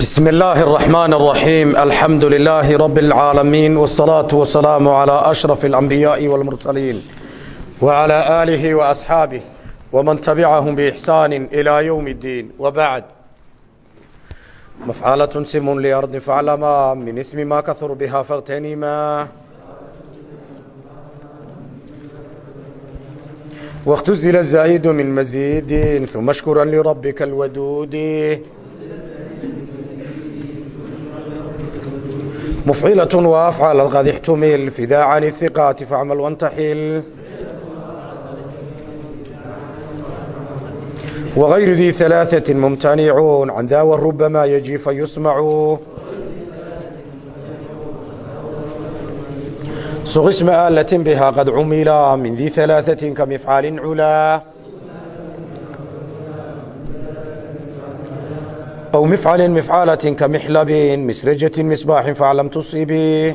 بسم الله الرحمن الرحيم الحمد لله رب العالمين والصلاة والسلام على أشرف الأنبياء والمرسلين وعلى آله وأصحابه ومن تبعهم بإحسان إلى يوم الدين وبعد مفعلة سم لأرض فعلما من اسم ما كثر بها فاغتنما واختزل الزائد من مزيد ثم اشكرا لربك الودود مفعلة وأفعل قد احتمل في ذا عن الثقات فاعمل وانتحل وغير ذي ثلاثة ممتنعون عن ذا وربما يجي فيسمع سغ اسم آلة بها قد عملا من ذي ثلاثة كمفعال علا أو مفعل مفعالة كمحلب مسرجة مصباح فاعلم تصيبي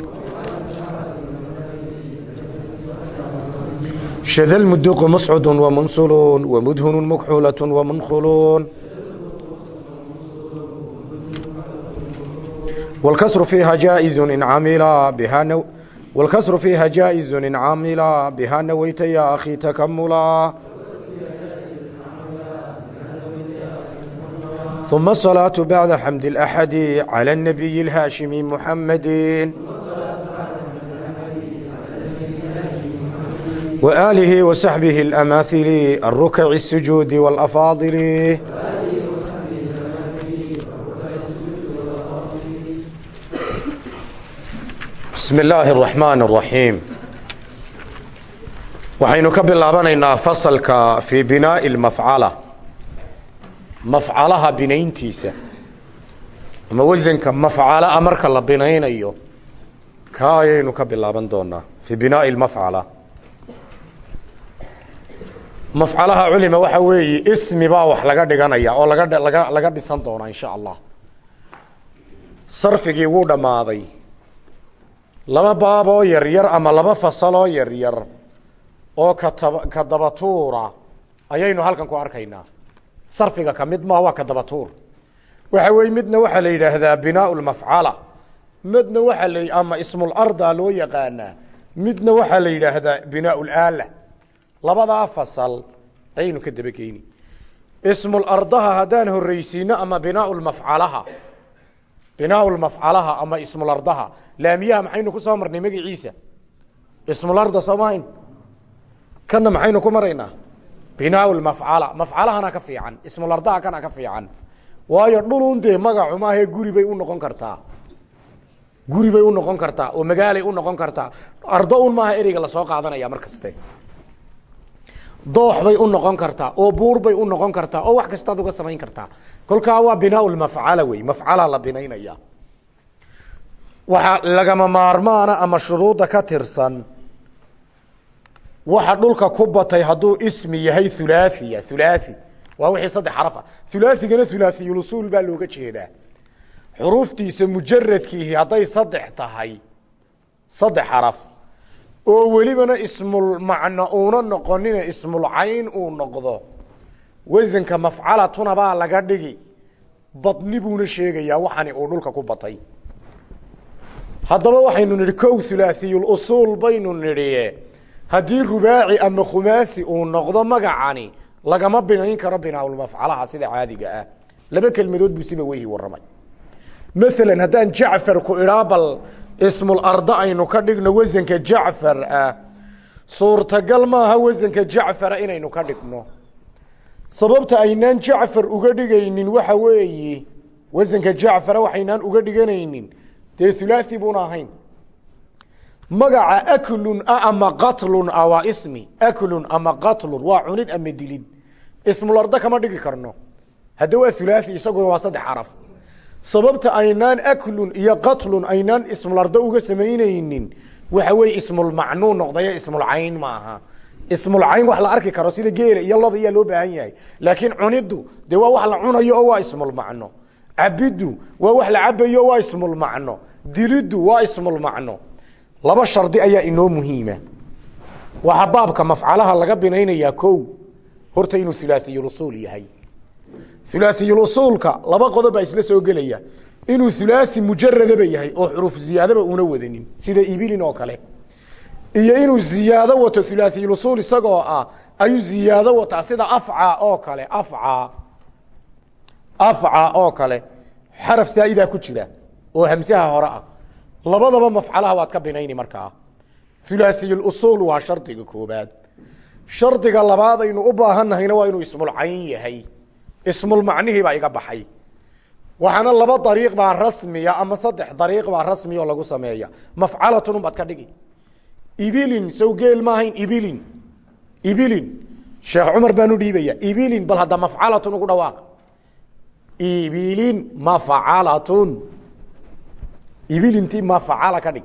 شذا المدق مسعد ومنصل ومدهن مكحولة ومنخل والكسر فيها جائز إن عمل بها نو والكسر فيها جائز إن عمل بها نويت يا أخي تكملا ثم الصلاة بعد حمد الأحد على النبي الهاشمي محمد وآله وصحبه الأماثل الركع السجود والأفاضل بسم الله الرحمن الرحيم waxaynu ka bilaabanaynaa fasalka fii binaaءi اlmafcala mafcalaha binayntiisa. Ama wasanka mafcalaa marka la binaynayo ka ayaynu ka bilaaban doonaa fii binaaءi اlmafcala mafcalaha culima waxa weeye ismi baa wax laga dhiganaya oo laga laga laga dhisan doonaa insha allah. Sarfigii wuu dhammaaday. Laba baaboo yaryar ama laba fasaloo yaryar oo kataba ka dabatuura ayaynu halkan ku arkaynaa sarfiga ka mid maa waa ka dabatuur. Waxa weye midna waxaa la yidhaahdaa binaa lmafcala midna waxaa la ama ismularda loo yaqaanaa midna waxaa la yidhaahdaa binaa laala labadaa fasal ayaynu ka dabageyni ismulardaha haddaan horreysiino ama binaa lmafcalaha binaa lmafcalaha ama ismulardaha laamiyaha maxaynu ku soo marnay magaciisa? Ismularda soomahayn kana maxaynu ku maraynaa binaa mafcala. Mafcalahana ka fiican ismulardaha kana ka fiican. Waayo dhulun dee magacu maahae guri bay u noqon kartaa. Guri bay u noqon kartaa oo magaalay u noqon kartaa. Ardo un maaha ereyga la soo qaadanaya mar kaste. Doox bay u noqon kartaa oo buur bay u noqon kartaa oo wax kastaad uga samayn kartaa. Kolkaa waa binaa mafcala wey mafcala la binaynaya. Waxaa lagama maarmaana ama shuruudda ka tirsan waxa dhulka ku batay hadduu ismi yahay hulaaثiya hulaaثi waa wixii saddex xaraf ah hulaaثigana hulaaثiyulusuul baa looga jeedaa xuruuftiisa mujaradkiihi hadday saddex tahay saddex xaraf oo welibana ismulmacno uuna noqonine ismulcayn uu noqdo wasanka mafcalatuna baa laga dhigi badni buuna sheegayaa waxani uu dhulka ku batay haddaba waxaynu nidhi kow hulaaثiyulusuul baynu nidhi haddii rubaaci ama khumaasi uu noqdo magacani lagama binayn karo binaaulmafcalaha sida caadiga ah. Laba kelmadood buu siba weyhi waramay maalan haddaan jacfar ku idhaa bal ismularda aynu ka dhigno wasanka jacfar ah suurtagal maaha wasanka jacfara inaynu ka dhigno. Sababta aynaan jacfar uga dhigaynin waxa weeye wasanka jacfara waxaynaan uga dhiganaynin dee hulaathi buuna ahayn magaca aklun a ama qatlun a waa ismi. Aklun ama qatlun waa cunid ama dilid. Ismularda kama dhigi karno. Hadda waa hulaathi isaguna waa saddex xaraf. Sababta aynaan aklun iyo qatlun aynaan ismularda uga samaynaynin waxa weye ismulmacnuu noqdayo ismulcayn maaha. Ismulcayn wax la arki karo sida geela iyo loda ayaa loo baahan yahay. Laakiin cunidu dee waa wax la cunayo oo waa ismulmacno cabiddu waa wax la cabayo waa ismulmacno diliddu waa ismulmacno laba shardi ayaa inoo muhiima. Waxaa baabka mafcalaha laga binaynayaa kow. Horta inuu hulaaثiyulusuul yahay. Hulaaثiyulusuulka laba qodob baa isla soo gelaya. Inuu hulaasi mujaradaba yahay oo xuruuf ziyaadaba una wadanin sida ibilin oo kale. Iyo inuu ziyaado wato hulaasiyusuul isagoo ah ayuu ziyaado wataa sida afca oo kale afca. Afca oo kale. Xaraf zaa'idaa ku jira oo hamsaha hore ah labadaba mafcalaha waad ka binayni markaa hulaasiyusuul waa shardiga koobaad. Shardiga labaad aynu u baahannahayna waa inuu ismulcayn yahay. Ismulmacnihii baa iga baxay. Waxaana laba dariiq baa rasmiya ama saddex dariiq baa rasmiya oo lagu sameeya. Mafcalatun unbaad ka dhigi. Ibilin sow geel ma ibilin. Ibilin. Sheekh cumar baan u dhiibaya ibilin bal hadda mafcalatun ugu dhawaaq. Ibilin mafcalatun ibilintii mafcala ka dhig.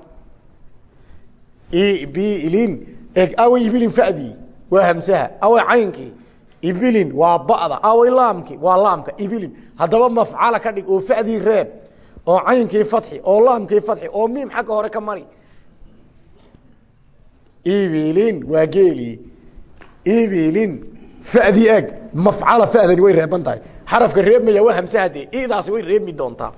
Ibilin eg awey ibilin fadii waa hamsaha awey caynkii ibilin waa ba'da awey laamki waa laamka ibilin. Haddaba mafcala ka dhig oo fadii reeb oo caynkii fatxi oo laamkii fatxi oo miim xagga hore ka mari. Ibilin waa geelii ibilin fadii eg mafcala fadani way reeban tahay. Xarafka reebmaya waa hamsaha dee idaasi way reebmi doontaa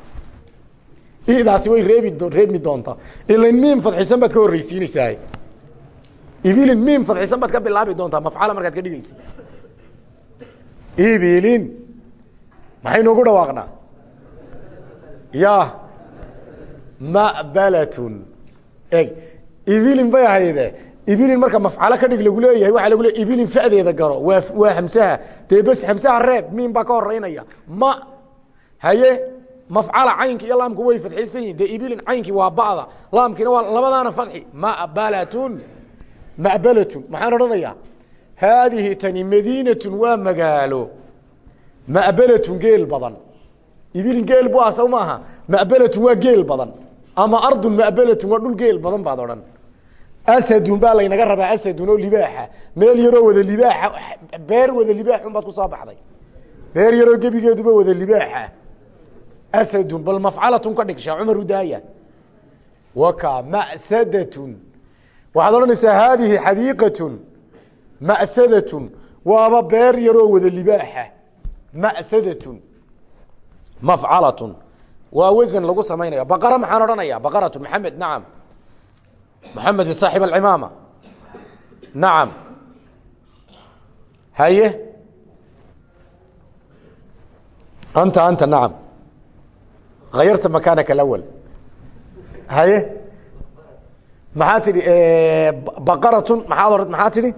idaasi way reebi reebmi doontaa. Ilan miim fadxisan baad ka horreysiinaysaa ibilin miim fadxisan baad ka bilaabi doontaa mafcala markaad ka dhigaysa ibilin. Maxaynu ugu dhawaaqnaa? Ya ma'balatun. Eg ibilin bay ahayde ibilin marka mafcalo ka dhig lagu leeyahay waxaa lagu leey ibilin fadeeda garo. Waa waa hamsaha dee bes hamsaha reeb miim baa ka horeynaya ma. Haye mafcala caynki iyo laamku way fadxisan yihiin dee ibilin caynkii waa ba'da. Laamkiina waa labadaana fadxi. Ma'balatun. Ma'balatun. Maxaan odhanayaa? Haadihi tani madiinatun waa magaalo. Ma'balatun geel badan. Ibilin geel bu ah sow maaha ma'balatun waa geel badan. Ama ardun ma'balatun waa dhul geel badan baad odhan. Asadun baa laynaga rabaa. Asadun oo libaaxa. Meel yaroo wada libaaxa beer wada libaax un baad ku soo baxday. Beer asadu bal mafcalatun ka dhig shee cumar u daaya waka masadatun waxaad odhanaysaa haadihi xadiiqatun masadatun waaba beer yaroo wada libaaxa masadatun mafcalatun waa wasan lagu samaynaya baqara maxaan odhanaya baqaratu maxamed nacam maxamed saaxib alcimaama nacam haye anta anta nacam ayarta makaanaka اawl haye maxaa tihi baqaratun maaad maxaa tihi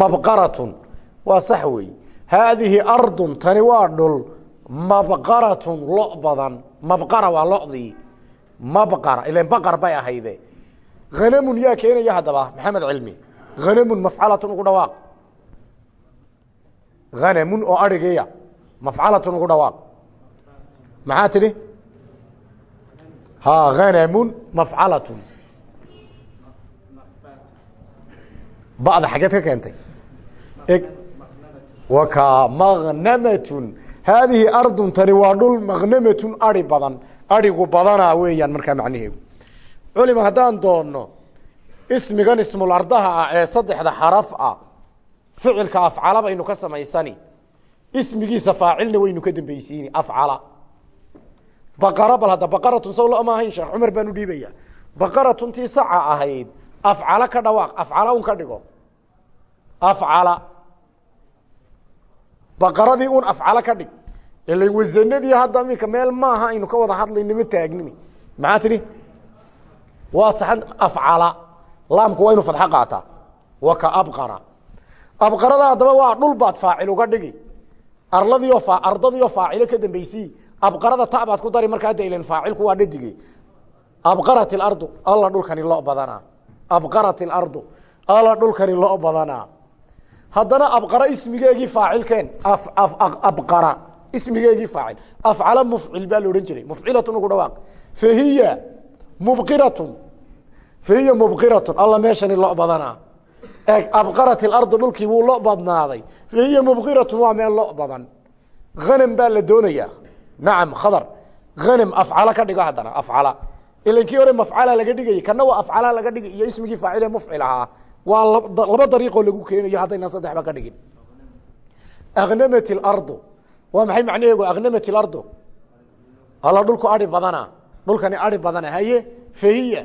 mabqaratun waa sax wey haadihi ardun tani waa dhul mabqaratun lo badan mabqara waa lodii mabqara ilan baqar bay ahayde hanamun yaa keenaya haddaba maxamed cilmi hanamun mafcalatun ugu dhawaaq hanamun oo arigeya mafcalatun ugu dhawaaq maxaa tidhi? Ha hanamun mafcalatun ba'da xageed ka keentay. Waka magnamatun. Haadihi ardun tani waa dhul magnamatun ari badan. Arigu badana weeyaan markaa macnaheedu culima haddaan doonno ismigan ismul ardaha ah ee saddexda xaraf ah ficilka afcala baynu ka samaysani. Ismigiisa faacilna waynu ka dambeysiini afcala baqara bal hadda baqaratun saw lama ahayn sheekh cumar baan u dhiibaya baqaratun tii saca ahayd. Afcala ka dhawaaq afcala un ka dhigo. Afcala. Baqaradii un afcala ka dhig. Ila wasanadii hadda iminka meel maaha aynu ka wada hadlayno ma taagnini. Maxaa tidhi? Waad saxan afcala. Laamku waa inu fadxo qaataa. Wa ka abqara. Abqarada haddaba waa dhul baad faacil uga dhigi. Arladiio ardadiio faacilo ka dambeysii abqarada ta baad ku dari markaa de ilan faacilku waa dhadige abqarat ilardu alla dhulkani lo badanaa. Abqarat ilardu alla dhulkani lo badanaa. Haddana abqara ismigeegii faacilkeen abqara ismigeegii faacil. Afcala mufcil baa la odhan jiray. Mufcilatun ugu dhawaaq. Fahiya mubqiratun. Fahiya mubqiratun alla meeshani lo badanaa. Eeg abqarat ilardu dhulkii wuu lo badnaaday. Fahiya mubqiratun waa meel lo badan. Hanam baa la doonayaa nacam khadar. Hanam afcala ka dhigo haddana afcala. Ilan kii hore mafcala laga dhigayay kana waa afcala laga dhigay iyo ismigii faacile mufcil ahaa waa laba dariiqoo lagu keenayo haddaynan saddexba ka dhigin. Aknamat ilardu waa maxay macnaheegu aknamat ilardu alla dhulku ari badana dhulkani ari badana haye? Fahiya.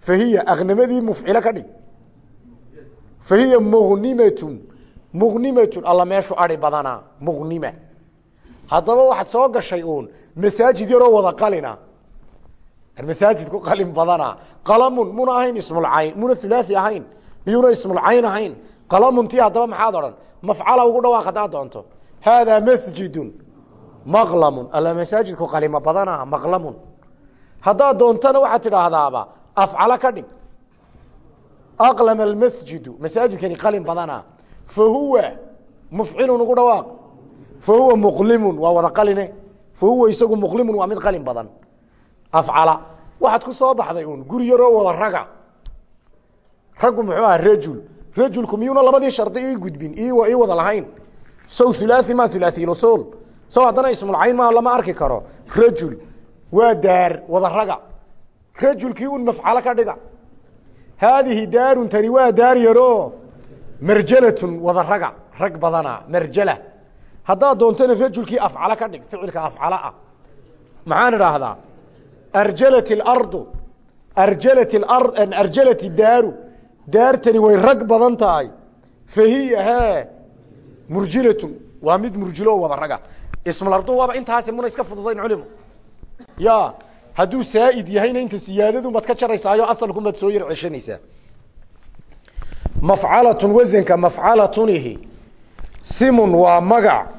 Fahiya aknamadii mufcilo ka dhig. Fahiya mugnimatun mugnimatun alla meeshu ari badana mugnima haddaba waxaad soo gashay uun masaajid yaroo wada qalina. Masaajidku qalin badana. Qalamun muna ahayn ismulcayn muna hulaaثi ahayn miyuna ismulcayn ahayn. Qalamuntii haddaba maxaad odhan? Mafcala ugu dhawaaq haddaad doonto. Haadaa masjidun. Maqlamun. Alla masaajidku qalimo badana maqlamun. Haddaad doontona waxaad tidhaahdaaba afcalo ka dhig. Aqlama almasjidu masaajidkani qalin badana. Fa huwa mufcilun ugu dhawaaq fa huwa muqlimun waa wada qaline fa huwa isagu muqlimun waa mid qalin badan afcala waxaad ku soo baxday uun guri yaroo wada raga raggu muxuu aha rajul rajulku miyuuna labadii shardi ii gudbin ii wada lahayn sow hulaaثi ma hulaaثilusul sow haddana ismulcayn ma lama arki karo rajul waa daar wada raga rajulkii un mafcalo ka dhiga haadihi daarun tani waa daar yaroo marjalatun wada raga rag badana marjala haddaad doontona rajulkii afcalo ka dhig ficilka afcalo ah. Maxaan idhaahdaa? Arjalat اlardu arjalat arjalat daaru. Daartani way rag badan tahay. Fahiya he murjilatun. Waa mid murjilo oo wada raga. Ismulardu waaba intaasi muna iska fududayn culimo ya hadduu saa'id yahayna inta siyaadadu maad ka jaraysaayo asalku maad soo yar ceshanaysaa mafcalatun wasanka mafcalatunihi. Simun waa magac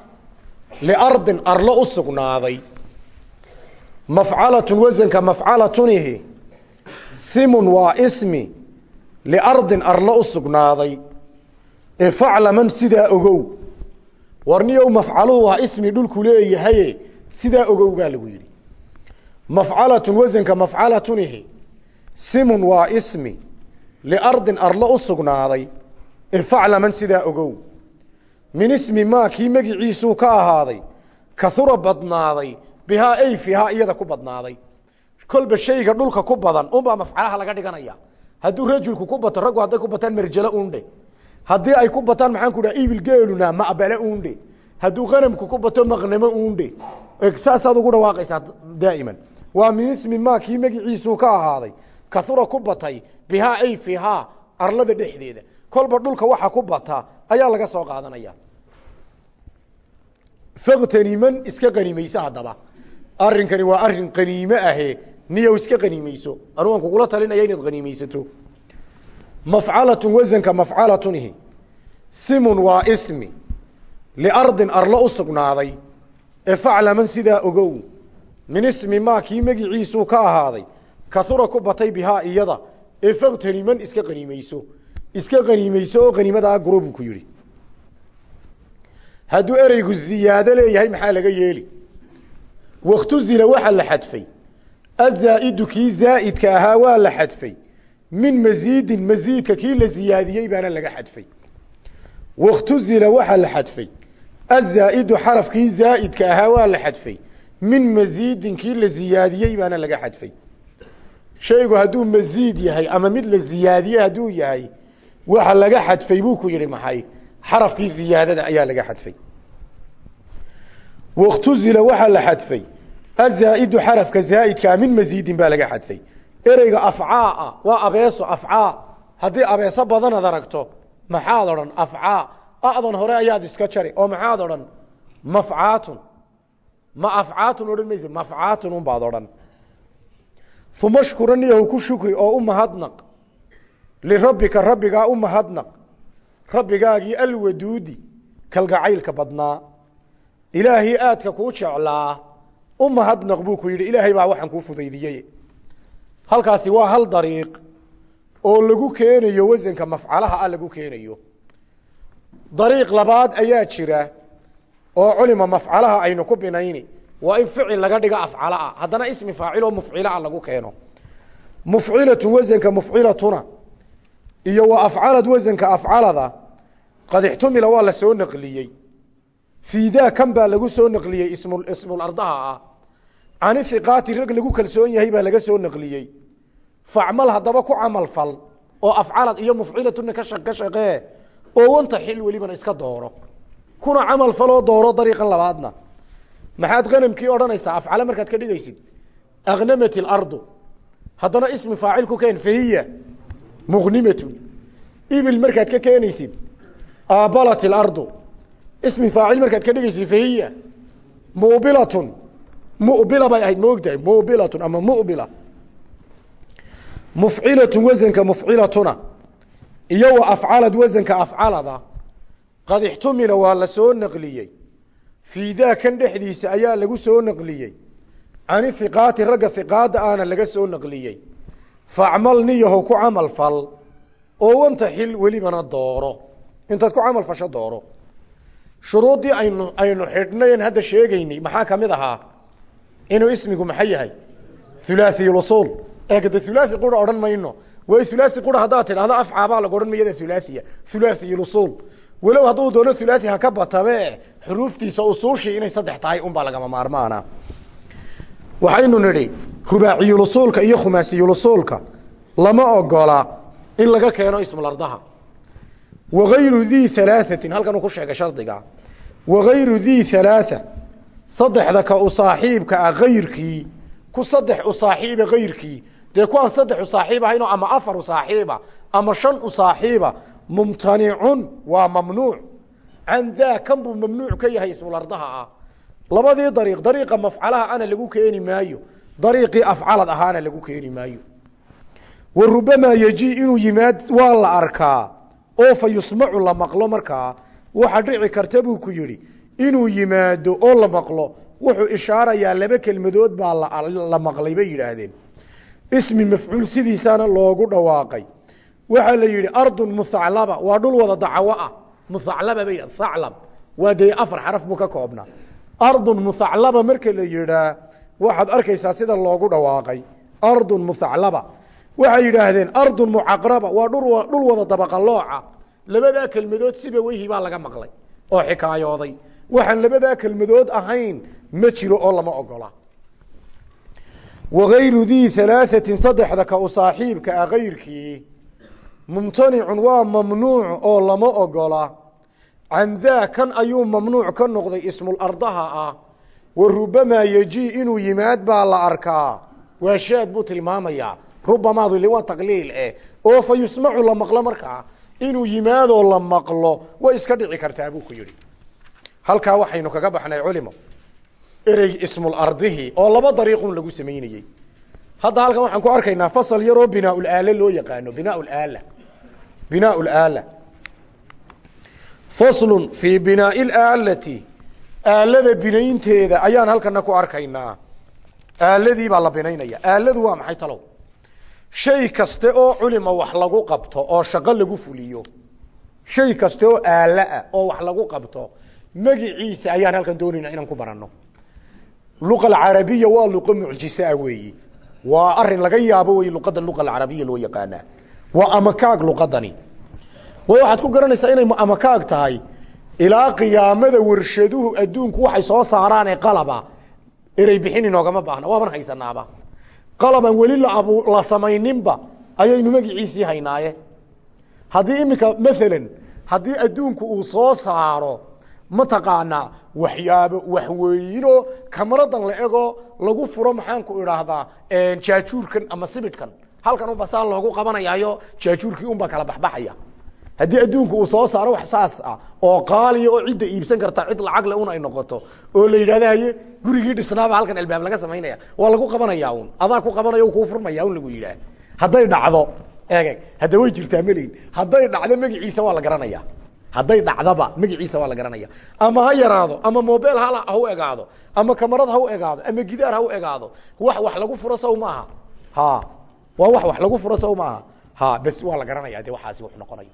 liardin arlo u sugnaaday mafcalatun wasanka mafcalatunihi simun waa ismi liardin arlo u sugnaaday faclaman sidaa ogow warniyow mafcaluhu waa ismi dhulku leeyahaye sidaa ogow baa lagu yidhi mafcalatun wasanka mafcalatunihi simun waa ismi liardin arlo u sugnaaday faclaman sidaa ogow min ismi maa kii magiciisuu ka ahaaday kahura badnaaday bihaa ay fiihaa iyada ku badnaaday. Kolba shayga dhulka ku badan unbaa mafcalaha laga dhiganaya. Hadduu rajulku ku bato raggu hadday ku bataan merjalo undhe haddii ay ku bataan maxaan ku dhaha ibil geeluna maqbale undhe hadduu qanamku ku bato maqnamo undhe saasaad ugu dhawaaqaysaa daa'iman. Waa min ismi maa kii magiciisuu ka ahaaday kahura ku batay bihaa ay fiihaa arlada dhexdeeda. Kolba dhulka waxa ku bata ayaa laga soo qaadanaya. Faktaniman iska qanimayso haddaba. Arrinkani waa arrin qaniime ahe niyow iska qanimayso anuu aan kugula talinaya inaad qaniimaysato. Mafcalatun wasanka mafcalatunihi simun waa ismi. Liardin arlo u sugnaaday. Ee faclaman sidaa ogow. Min ismi maa kii magiciisuu ka ahaaday. Kahura ku batay bihaa iyada. Ee faktaniman iska qaniimayso iska qaniimayso oo qaniimadaa guro buu ku yidhi. Hadduu ereygu ziyaado leeyahay maxaa laga yeeli? Wakhtuzila waxaa la xadfay. Azaa'idu kii ahaa waa la xadfay. Min masiidin masiidka kii la ziyaadiyey baana laga xadfay. Wakhtuzila waxaa la xadfay. Azaa'idu xarafkii zaa'idka ahaa waa la xadfay. Min masiidin kii la ziyaadiyey baana laga xadfay. Shaygu hadduu masiid yahay ama mid la ziyaadiyey hadduu yahay waxa laga xadfay buu ku yihi maxay? Xarafkii ziyaadada ayaa laga xadfay. Waktuzila waxaa la xadfay. Azaa'idu xarafka zaa'idkaa min masiidin baa laga xadfay. Ereyga afcaaa waa abeeso afcaa. Haddii abeeso badanaad aragto maxaad odhan? Afcaa. Adan hore ayaad iska jari oo maxaad odhan? Mafcaatun. Ma afcaatun odhan mayse mafcaatun unbaad odhan. Uma shkuran yahu ku shukri oo u mahadnaq lirabbika rabbigaa u mahadnaq rabbigaagii alwaduudi kalgacaylka badnaa ilaahii aadka kuu jeclaa u mahadnaq buu ku yidhi ilaahay baa waxaan kuu fudaydiyey halkaasi waa hal dariiq oo lagu keenayo wasanka mafcalaha ah lagu keenayo dariiq labaad ayaa jira oo culima mafcalaha aynu ku binayni waa in ficil laga dhigo afcala ah haddana ismi faaciloo mufcilaa lagu keeno mufcilatun wasanka mufcilatuna iyo wa afcalad wasanka afcalada qad ixtumila waa la soo naqliyey. Fiidaa kan baa lagu soo naqliyey ismu ismulardaha ah. Cani rag lagu kalsoon yahay baa laga soo naqliyey. Facmal haddaba ku camal fal oo afcalad iyo mufcilatuna ka shaqee oo wanta xil welibana iska dooro. Kuna camal faloo dooro dariiqan labaadna. Maxaad qanamkii odhanaysaa afcala markaad ka dhigaysid? Aknamat ilardu haddana ismi faacil ku fahiya muqnimatun. Ibil markaad ka keenaysid. Aabalat ilardu ismi faacil markaad ka dhigaysid fahiya. Mubilatun. Mubila bay ahayd ma ogtahay mubilatun ama mubila. Mufcilatun wasanka mufcilatuna. Iyo wa afcalad wasanka afcalada. Qad ixtumila waa la soo naqliyey. Fii daa kan dhexdiisa ayaa lagu soo naqliyey. Can ihiqaati ragga hiqaada aana laga soo naqliyey facmal niyaho ku camal fal. Oo wanta xil welibana dooro. Intaad ku camal fasho dooro. Shuruuddii aynu aynu xidhnayn hadda sheegaynay maxaa ka mid ahaa? Inuu ismigu maxaa yahay? Hulaasiyulusuul eekade hulaasi qura odhan mayno. Way hulaasi qura haddaad tidhahdo af caabaa lagu odhan mayada hulaasiya hulaasiyulusuul walow hadduu doono hulaasi ha ka batabe xuruuftiisa usuushii inay saddex tahay unbaa lagama maarmaana waxaynu nidhi rubaaciyulusuulka iyo khumaasiyulusuulka lama ogola in laga keeno ismulardaha. Wagayru dii halaaثatin halkanuu ku sheegay shardiga. Wagayru dii halaaثa saddexda ka u ah kayrkii ku saddex u saaxiiba dee kuwaan saddex u ama afar u ama shan u mumtanicun waa mamnuuc. Can daa kan buu mamnuuc ka yahay ismulardaha ah labadii dariiq dariiqa mafcalaha ana lagu keeni maayo dariiqii afcalad ahaana lagu keeni maayo. Wa rubamaa yeji inuu yimaad waa la arkaa. Oo fa yusmacu la maqlo markaa. Waxa dhici karta buu ku yidhi inuu yimaado oo la maqlo. Wuxuu ishaarayaa laba kelmadood baa la maqlay bay yidhaahdeen. Ismi mafcuul sidiisaana loogu dhawaaqay. Waxaa la yidhi ardun muhaclaba waa dhul wada dacawo ah. Muhaclaba bay haclab waa dee afar xaraf buu ka koobnaa ardun muhaclaba marka la yidhaa waxaad arkaysaa sida loogu dhawaaqay. Ardun muhaclaba waxay yidhaahdeen ardun mucaqraba waa dhul wada dabaqalooca. Labadaa kelmadood siba weyhi baa laga maqlay oo xikaayooday. Waxaan labadaa kelmadood ahayn ma jiro oo lama ogola. Wagayru dii halaaثatin saddexda ka u saaxiibka ah kayrkii mumtanicun waa mamnuuc oo lama ogola can daa kan ayuu mamnuuc ka noqday ismulardaha ah wa rubamaa yeji inuu yimaad baa la arkaa waa shaad buu tilmaamayaa rubamaadu waa taqliil eh oo fa la maqlo markaa inuu yimaadoo la maqlo way iska dhici kartaa buu ku yidhi halkaa waxaynu kaga baxnay culimo erey ismulardihi oo laba dariiqun lagu samaynayey hadda halkan waxaan ku arkaynaa fasal yaroo binaaulaala loo yaqaano binaaulaala binaaulaala faslun fii binaai laalati aalada binaynteeda ayaan halkana ku arkaynaa. Aaladii baa la binaynaya. Aaladu waa maxay talow? Shay kaste oo culima wax lagu qabto oo shaqo lagu fuliyo. Shay kaste oo aalo ah oo wax lagu qabto. Magiciisa ayaan halkan doonayna inaan ku baranno. Luqa alcarabiya waa luqo mucjisaa weeyi. Waa arrin laga yaabo wey luqada way waxaad ku garanaysaa inay amakaag tahay. Ilaa qiyaamada warshaduhu adduunku waxay soo saaraan ee qalaba. Erey bixin inoogama baahna waaban haysanaaba. Qalabaan weli la samayninba ayaynu magiciisii haynaaye. Haddii iminka maalan haddii adduunku uu soo saaro mataqaanaa waxyaabo waxweeyinoo kamaradan la ego lagu furo maxaanku idhaahdaa jaajuurkan ama sibidhkan. Halkan unba loogu qabanayaayo jaajuurkii unbaa kala baxbaxaya haddii adduunku uu soo saaro wax saas ah oo qaaliya oo cidda iibsan karta cid lacagle un ay noqoto oo la yidhahda gurigii dhisnaaba halkan albaab laga samaynaya waa lagu qabanaya un adaa ku qabanaya kuu furmaya un lagu yidhaah hadday dhacdo eeg hadda way jirtaa melihin hadday dhacdo magiciisa waa la garanaya. Hadday dhacdaba magiciisa waa la garanaya. Ama ha yaraado ama mobel ha ha u egaado ama kamarad ha u egaado ama gidaar ha u egaado wax wax lagu furo saw maaha. Ha waa wax wax lagu furo saw maaha. Ha bes waa la garanaya de waxaasi wax noqonayo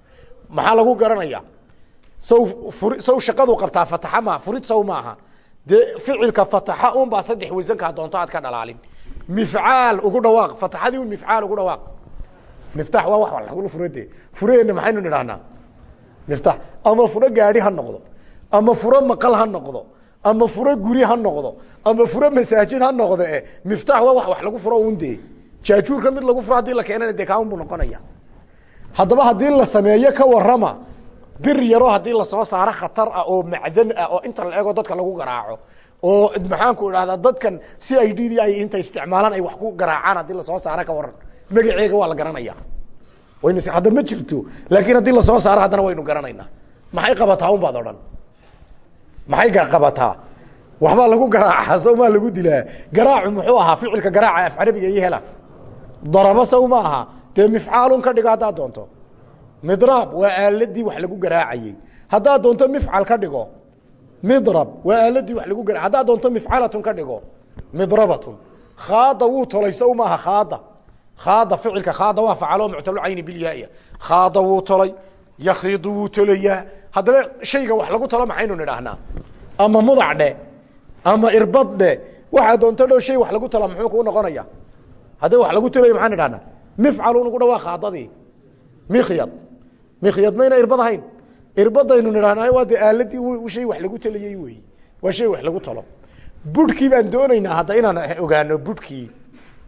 maxaa lagu garanaya? Saw furi saw shaqadu qabtaa fataxa ma furid saw maaha dee ficilka fataxa un baa saddex wasankaa doonto aad ka dhalaalin. Mifcaal ugu dhawaaq fataxadii un mifcaal ugu dhawaaq. Miftax waa wax wax lagu furo de fureenna maxaynu nidhahnaa miftax ama furo gaadhi ha noqdo ama furo maqal ha noqdo ama furo guri ha noqdo ama furo masaajid ha noqdo e miftax waa wax wax lagu furo un dee. Jaajuurka mid lagu furo haddii la keenana dee kaun buu noqonaya haddaba haddii la sameeyo ka warama bir yaroo haddii la soo saaro khatar ah oo macdan ah oo inta la ego dadka lagu garaaco oo maxaanku idhahdaa dadkan c i d dii ay inta isticmaalaan ay wax ku garaacaan haddii la soo saaro ka waran magaceega waa la garanaya waynu hadda ma jirto laakiin haddii la soo saaro haddana waynu garanaynaa. Maxay qabataa? Un odhan. Maxay qabataa? Waxbaa lagu garaaca sawmaa lagu dilaa. Garaacu muxuu ahaa ficilka garaaca af carabiga iyo hela. Darabo saw ma aha dee mifcaalun ka dhigo haddaad doonto. Midraab waa aaladii wax lagu garaacayey haddaad doonto mifcal ka dhigo. Midrab waa aaladii wax lagu gara haddaad doonto mifcalatun ka dhigo. Midrabatun. Khaada wuu tolay saw maaha khaada. Khaada ficilka khaada waa facalo muctalcayni bilyaaiya khaada wuu tolay yakhiidu wuu tolayaa. Haddaba shayga wax lagu tolo maxaynu nidhaahnaa? Ama mudac dhe ama irbad dhe. Waxaa doonto dhow shay wax lagu tala muxuu kuu noqonaya haddii wax lagu tolayo maxaan idhahnaa mifcalun ugu dhawaa khaadadii mikhyad mikhyad mayna irbad irbadaynu nidhahnaa waa dee aaladii shay wax lagu talayey wey waa shay wax lagu talo. Budhkii baan doonaynaa hadda inaan ogaano budhkii.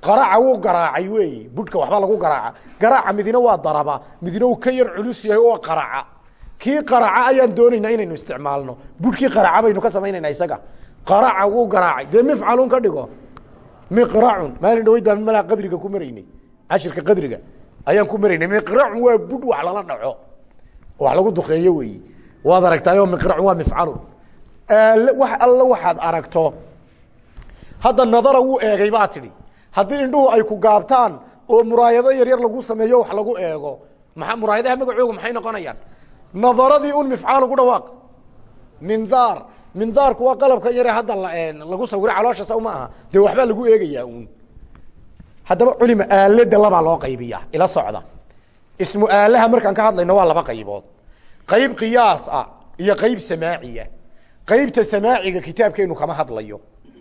Qaraca wuu garaacay wey budhka waxbaa lagu garaaca. Garaaca midina waa daraba. Midina uu ka yar culus yahay oo qaraca kii qaraca ayaan doonaynaa inaynu isticmaalno. Budhkii qaraca baynu ka samaynayna isaga. Qaraca wuu garaacay. Dee mifcalun ka dhigo. Miqracun maalin dhaweyd baan malaa qadriga ku maraynay cashirka qadriga ayaan ku maraynay miqracun waa budh wax lala dhaco. Wax lagu dukeeyo weyi waad aragtaayo miqracun waa mifcalun wax alla waxaad aragto. Hadda nadara wuu eegay baa tidhi. Haddii indhuhu ay ku gaabtaan oo muraayado yaryar lagu sameeyo wax lagu eego. Maa muraayadaha magacooga maxay noqonayaan? Nadaradii un mifcaal ugu dhawaaq. Mindaar. Mindaarku waa qalabka yare hadda lagu sawiro caloosha saw ma aha. Dee waxbaa lagu eegayaa un haddaba culima aalada labaa loo qaybiya ila socda. Ismu aalaha markaan ka hadlayno waa laba qaybood. Qayb qiyaas ah iyo qayb samaaciya. Qaybta samaaciga kitaabkeenu kama hadlayo.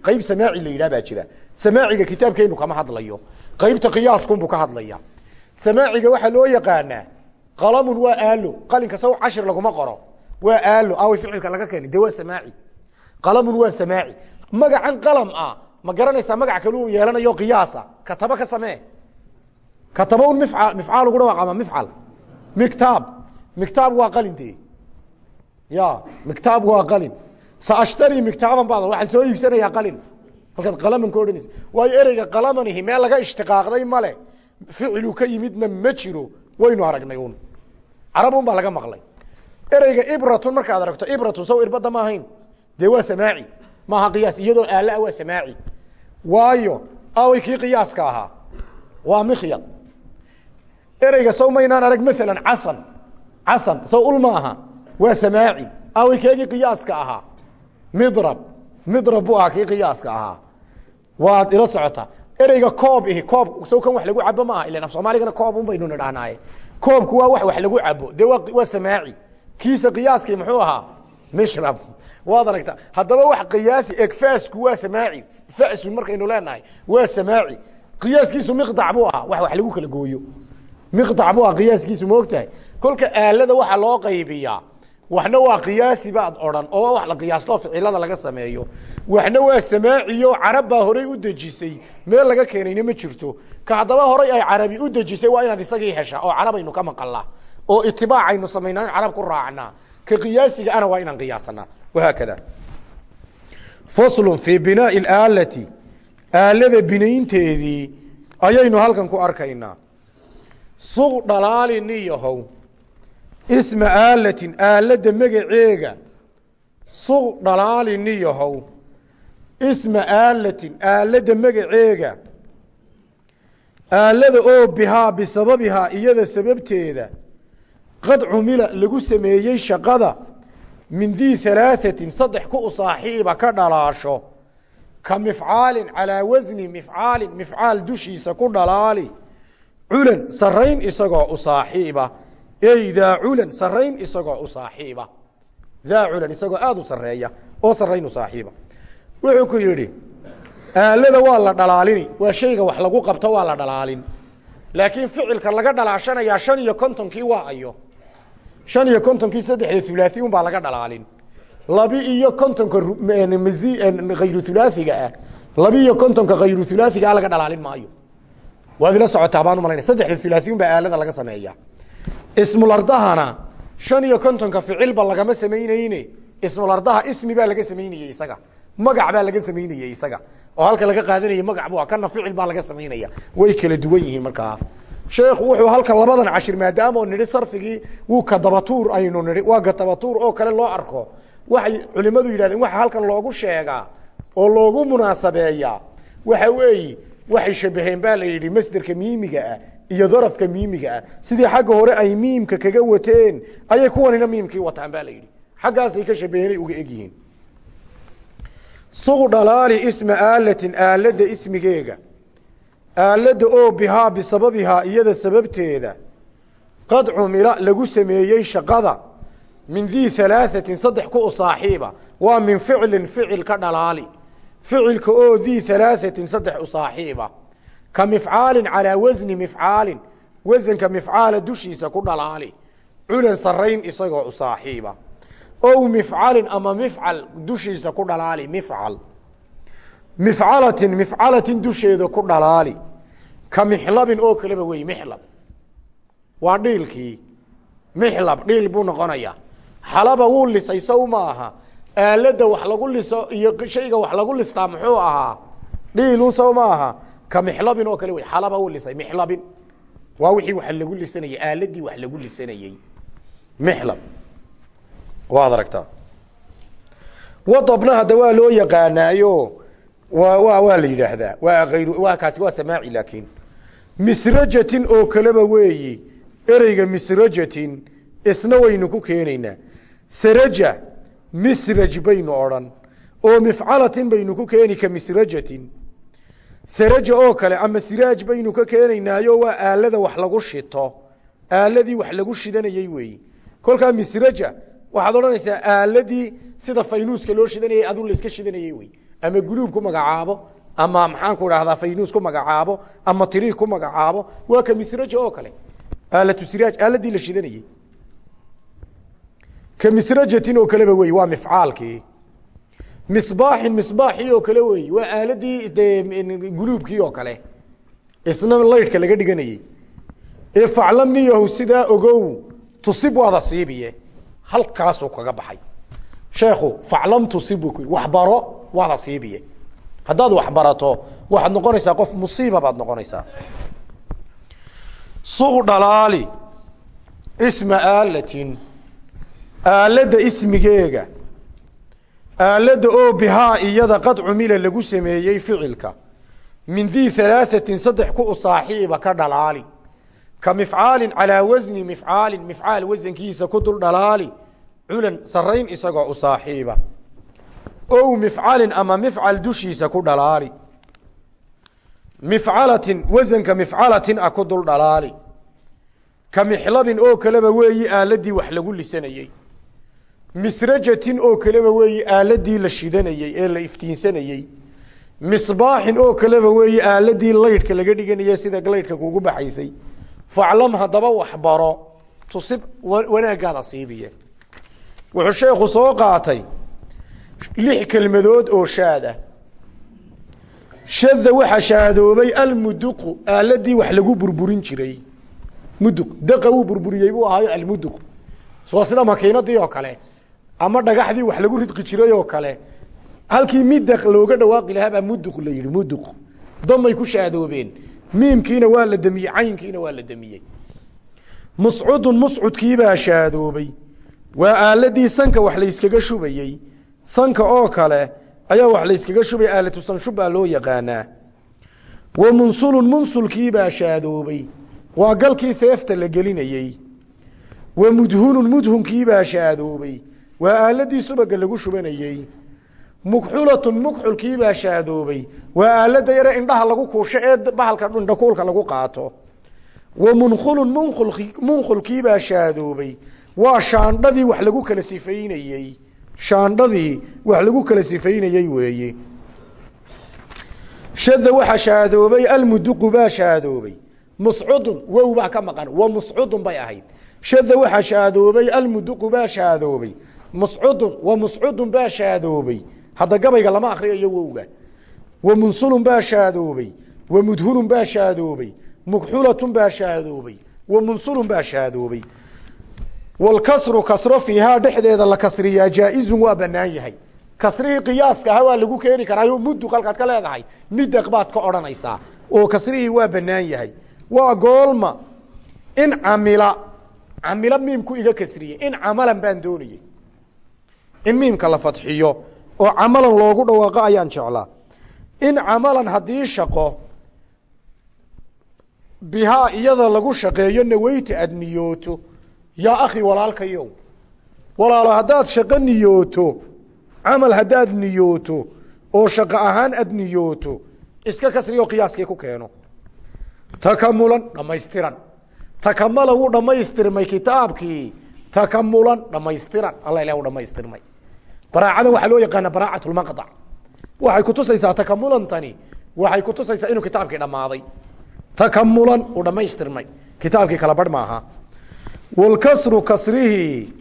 Qayb samaaci la yidhah baa jira. Samaaciga kitaabkeenu kama hadlayo. Qaybta qiyaaskunbuu ka hadlaya samaaciga waxaa loo yaqaanaa qalamun waa aalo qalinka saw cashir laguma qoro. Waa aalo aaway ficilka laga keeni de waa samaaci. Qalamun waa samaaci. Magacan qalam ah ma garanaysaa magac kaluu yeelanayo qiyaasa? Kataba ka samee. Kataba un mifca mifcaal ugu dhawaaq ama mifcal. Miktaab. Miktaab waa qalin dee ya miktaab waa qalin. Saashtari miktaaban baad waxaan soo iibsanayaa qalin. Halkaad qalaman ka odhanaysa. Waayo ereyga qalamanihi meel laga ishtiqaaqday male ficilu ka yimidna ma jiro. Waynu aragnay un carab un baa laga maqlay. Ereyga ibratun markaad aragto ibratun saw irbadda ma dee waa samaaci. Maaha qiyaas iyadoo aala waa samaaci waayo away kii qiyaaska ahaa. Waa mikhyad ereyga saw maynaan arag maalan casan casan saw ul ma aha. Waa samaaci. Away keegii qiyaaska ahaa. Midrab midrab buu ahaa kii qiyaaska ahaa. Waad ila socota. Ereyga koob ihi koob saw kan wax lagu cabo maaha ilan af soomaaligana koob un baynu nidhahnaaye koobku waa wax wax lagu cabo dee waa waa samaaci. Kiisa qiyaaskii muxuu ahaa? Mishrab waad aragta haddaba wax qiyaasi egfaasku waa samaaci. Fasun markaynu leenahay waa samaaci. Qiyaaskiisu miqdac buu ahaa. Wax wax lagu kala gooyo. Miqdac buu ahaa qiyaaskiisu ma ogtahay. Kolka aalada waxaa loo qaybiyaa. Waxna waa qiyaasi baad odhan oo wax la qiyaasto ficilada laga sameeyo. Waxna waa samaaciyo carab baa horay u dejisay. Meel laga keenayna ma jirto. Ka haddaba horay ay carabi u dejisay waa inaad isagii hesha oo carabaynu ka maqalnaa. Oo itibaacaynu samaynaa carab ku raacnaa ka qiyaasiga ana waa inaan qiyaasanaa. Wahaakada faslun fii binaai aalati aalada binaynteedii ayaynu halkan ku arkaynaa. Suq dhalaali niyahow isma aalatin aalada magaceega. Suq dhalaali niyahow isma aalatin aalada magaceega. Aalada oo bihaa bisababihaa iyada sababteeda qad cumila lagu sameeyey shaqada min dii halaaثatin saddex ku u saaxiiba ka dhalaasho ka mifcaalin calaa wasni mifcaalin mifcaal dushiisa ku dhalaali culan sarayn isagoo u saaxiiba ey daa culan sarayn isagoo u saaxiiba daa culan isagoo aada u sareeya oo sarayn u saaxiiba. Wuxuu ku yidhi aalada waa la dhalaalini waa shayga wax lagu qabto waa la dhalaalin laakiin ficilka laga dhalaashanayaa shan iyo kontonkii ayo shan iyo kontonkii saddex ulaai unbaa laga dhalaalin. Labi iyo kontonka ayru ulaaiga ah labi iyo kontonka khayru ulaaigaa laga dhalaalin maayo. Waad ila socotaa baan umalanaya saddexda ulaai unbaa aalada laga sameeya ismulardahana shan iyo kontonka ficilba lagama samaynayne. Ismulardaha ismi baa laga samaynayey isaga. Magac baa laga samaynayey isaga. Oo halka laga qaadanayay magac bu kana ficil baa laga samaynaya. Way kala duwan yihiin markaa sheekhu wuxuu halkan labadan cashir maadaama nidhi sarfigii wuu kadabatuur aynu nidhi waa kadabatuur oo kale loo arko. Waxay culimadu yidhahdeen waxa halkan loogu sheegaa oo loogu munaasabeeyaa. Waxa weeyi waxay shabaheen baa la yidhi masderka miimiga ah iyo darafka miimiga ah. Sidii xagga hore ay miimka kaga wateen ayay kuwanina miimkii wataan ba la yidhi. Xaggaasay ka shabaheenay uga egyihiin suq isma aalatin aalada ismigeega aalada oo bihaa bisababihaa iyada sababteeda qad cumila lagu sameeyey shaqada min dii halaaثatin saddex ku u saaxiiba waa min ficlin ficil ka dhalaali. Ficilka oo dii halaaثatin saddex u saaxiiba ka mifcaalin calaa wasni mifcaalin wasanka mifcaala dushiisa ku dhalaali. Culan sarayn isagoo u saaxiiba ow mifcalin ama mifcal dushiisa ku dhalaali mifcal mifcalatin mifcalatin dusheeda ku dhalaali. Ka mixlabin oo kaleba wey mixlab. Waa dhiilkii mixlab dhiil buu noqonaya. Xalaba wuu lisay saw ma aha. Aalada wax lagu liso iyo shayga wax lagu listaa muxuu ahaa? Dhiilun saw ma aha. Ka mixlabin oo kale wey xalaba wuu lisay mixlabin. Waa wixii wax lagu lisanayey aaladii wax lagu lisanayey mixlab. Waad aragtaa. Wadabna hadda waa loo yaqaanaayo waa la yidhaahdaa. Waa waa kaasi waa samaaci laakiin misrajatin oo kaleba weeyi ereyga misrajatin isna waynu ku keenaynaa. Saraja misraj baynu odhan oo mifcalatin baynu ku keeni ka misrajatin. Saraja oo kale ama siraaj baynu ka keenaynaayo waa aalada wax lagu shito. Aaladii wax lagu shidanayey weeyi. Kolkaa misraja waxaad odhanaysaa aaladii sida faynuuska loo shidanayay adu layska shidanayey wey ama guluub ku magacaabo ama maxaanku dhahdaa faynuus ku magacaabo ama tiriig ku magacaabo waa ka oo kale. Aalatu siraaj aaladii la shidanayey ka oo kaleba wey waa mifcaalkii. Misbaaxin misbaaxii oo kale wey waa aaladii dee oo kale. Isna laydhka laga dhiganayey ee faclamniyahu sidaa ogow tusib waada siibiye. Halkaasuu kaga baxay. Sheekhu faclam tusib buu waxbaro waada siibiye haddaad waxbarato waxaad noqonaysaa qof musiiba baad noqonaysaa. Suq dhalaali isma aalatin aaladda ismigeega aaladda oo bihaa iyada qad cumila lagu sameeyey ficilka. Min dii halaaثatin saddex ku u saaxiiba ka dhalaali. Ka mifcaalin calaa wasni mifcaalin mifcaal wasankiisa ku dul dhalaali. Culan sarayn isagoo u ow mifcalin ama mifcal dushiisa ku dhalaali. Mifcalatin wasanka mifcalatin ah ku dul dhalaali. Ka mixlabin oo kaleba weeyi aaladii wax lagu lisanayey. Misrajatin oo kaleba weeyi aaladii la shidanayey ee la iftiinsanayey. Misbaaxin oo kaleba weeyi aaladii laydhka laga dhiganaya sida laydhka kugu baxaysay. Faclam haddaba waxbaro tusib wanaagaada siibiye wuxuu sheekhu soo qaatay lix kelmadood oo shaad ah shada waxaa shaadoobay almuduqu aaladii wax lagu burburin jiray. Muduq daqa wuu burburiyey buu ahaayo almuduq. Soo sida makiinadii oo kale ama dhagaxdii wax lagu ridqi jiray oo kale. Halkii midaq looga dhawaaqi lahaa baa muduq la yidhi muduq. Damay ku shaadoobeen. Miimkiina waa la demiyey caynkiina waa la demiyey muscudun muscudkiibaa shaadoobay. Waa aaladii sanka wax layskaga shubayey sanka oo kale ayaa wax layskaga shubay aalatu sanshub baa loo yaqaanaa. Wa munsulun munsulkiibaa shaadoobay. Waa galkii seefta la gelinayey wa mudhunun mudhunkiibaa shaadoobay. Waa aaladii subaga lagu shubanayey mukxulatun mukxulkiibaa shaadoobay. Waa aalada yare indhaha lagu kuusho ee bahalka indhakuulka lagu qaato. Wa munkhulun munkhulkiibaa shaadoobay. Waa shaandhadii wax lagu kala sifaynayey shaandhadii wax lagu kala sifaynayey weeye. Shada waxaa shaadoobay almuduqu baa shaadoobay. Muscudun wow baa ka maqan wa muscudun bay ahayd. Shada waxaa shaadoobay almuduqu baa shaadoobay. Muscudun wa muscudun baa shaadoobay. Hadda gabayga lama akriyayo wowga. Wa munsulun baa shaadoobay. Wa mudhunun baa shaadoobay. Mukxulatun baa shaadoobay. Wa munsulun baa shaadoobay walkasru kasro fiihaa dhexdeeda la kasriyaa jaa-izun waa banaan yahay. Kasrihii qiyaaska aha waa lagu keeni karaayo muddu halkaad ka leedahay midaq baad ka odhanaysaa. Oo kasrihii waa banaan yahay. Waa goolma in camila camilo miimku iga kasriyey in camalan baan doonayey in miimka la fadxiyo oo camalan loogu dhawaaqo ayaan jeclaa. In camalan haddii shaqo bihaa iyada lagu shaqeeyo naweyta aada yaa akhi walaalkayow walaalo haddaad shaqo niyooto camal haddaad niyooto oo shaqo ahaan aad niyooto iska kasriyo qiyaaskii ku keeno. Takamulan dhamaystiran takamala wuu dhammaystirmay kitaabkii. Takamulan dhamaystiran alla ilah u dhamaystirmay baraacadan waxaa loo yaqaana baraacat lmaqdac waxay kutusaysaa takamulantani waxay kutusaysaa inuu kitaabkii dhammaaday. Takamulan uu dhammaystirmay. Kitaabkii kala barh maaha walkasru kasrihii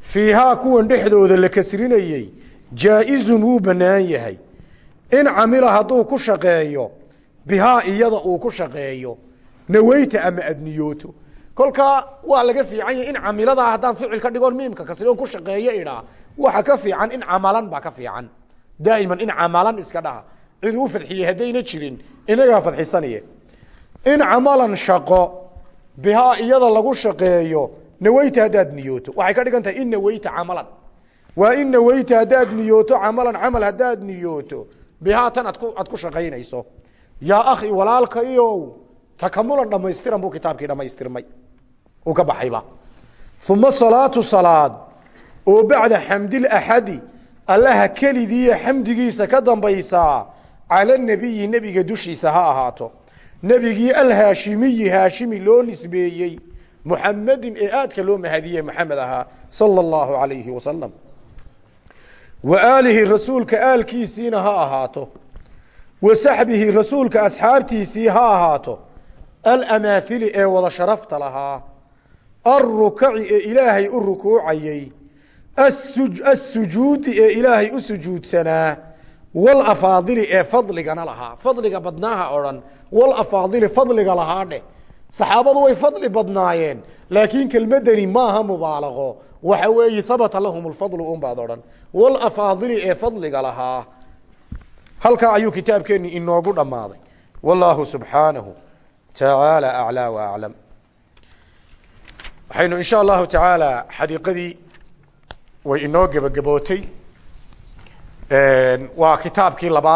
fiihaa kuwan dhexdooda la kasrinayey jaa-izun wuu bannaan yahay in camila hadduu ku shaqeeyo bihaa iyada uu ku shaqeeyo naweyta ama adniyooto kolkaa waa laga fiican yahy in camiladaa haddaan ficil ka dhigoon miimka kasrion ku shaqeeyo idhaa waxa ka fiican in camalan baa ka fiican daa'iman in camalan iska dhaha cid uu fadxiyey jirin inagaa fadxisanaye in camalan shaqo bihaa iyada lagu shaqeeyo naweyta haddaad niyooto. Waxay ka dhigan tahay in naweyta camalan. Waa in naweyta haddaad niyooto camalan camal haddaad niyooto bihaa tan ad ku aad ku shaqaynayso. Yaa akhi walaalkayow takamulan dhamaystiran buu kitaabkii dhamaystirmay uu ka baxayba uma salaatu salaad oo bacda xamdilaxadi allaha kelidiiya xamdigiisa ka dambaysaa cala nebiyi nebiga dushiisa ha ahaato nebigii alhaashimiyi haashimi loo nisbeeyey muxamedin ee aadka loo mahadiye maxamed ahaa sala allahu alayhi wasalam wa aalihi rasuulka aalkiisiina ha ahaato. Wa saxbihi rasuulka asxaabtiisii ha ahaato. Alamaathili ee wada sharafta lahaa. Alrukaci ee ilaahay u rukuucayey assujuudi ee ilaahay u sujuudsanaa walafaadili ee fadligana lahaa. Fadliga badnaaha odhan walafaadili fadliga lahaa dheh. Saxaabadu way fadli badnaayeen laakiin kelmadani maaha mubaalaqo waxa weeye habata lahum lfadlu un baad odhan walafaadili ee fadliga lahaa. Halkaa ayuu kitaabkeeni inoogu dhammaaday. Wallaahu subxaanahu tacaala aclaa wa aclam waxaynu in sha allahu tacaala xadiiqadii way inoo gebagabootay waa kitaabkii labaad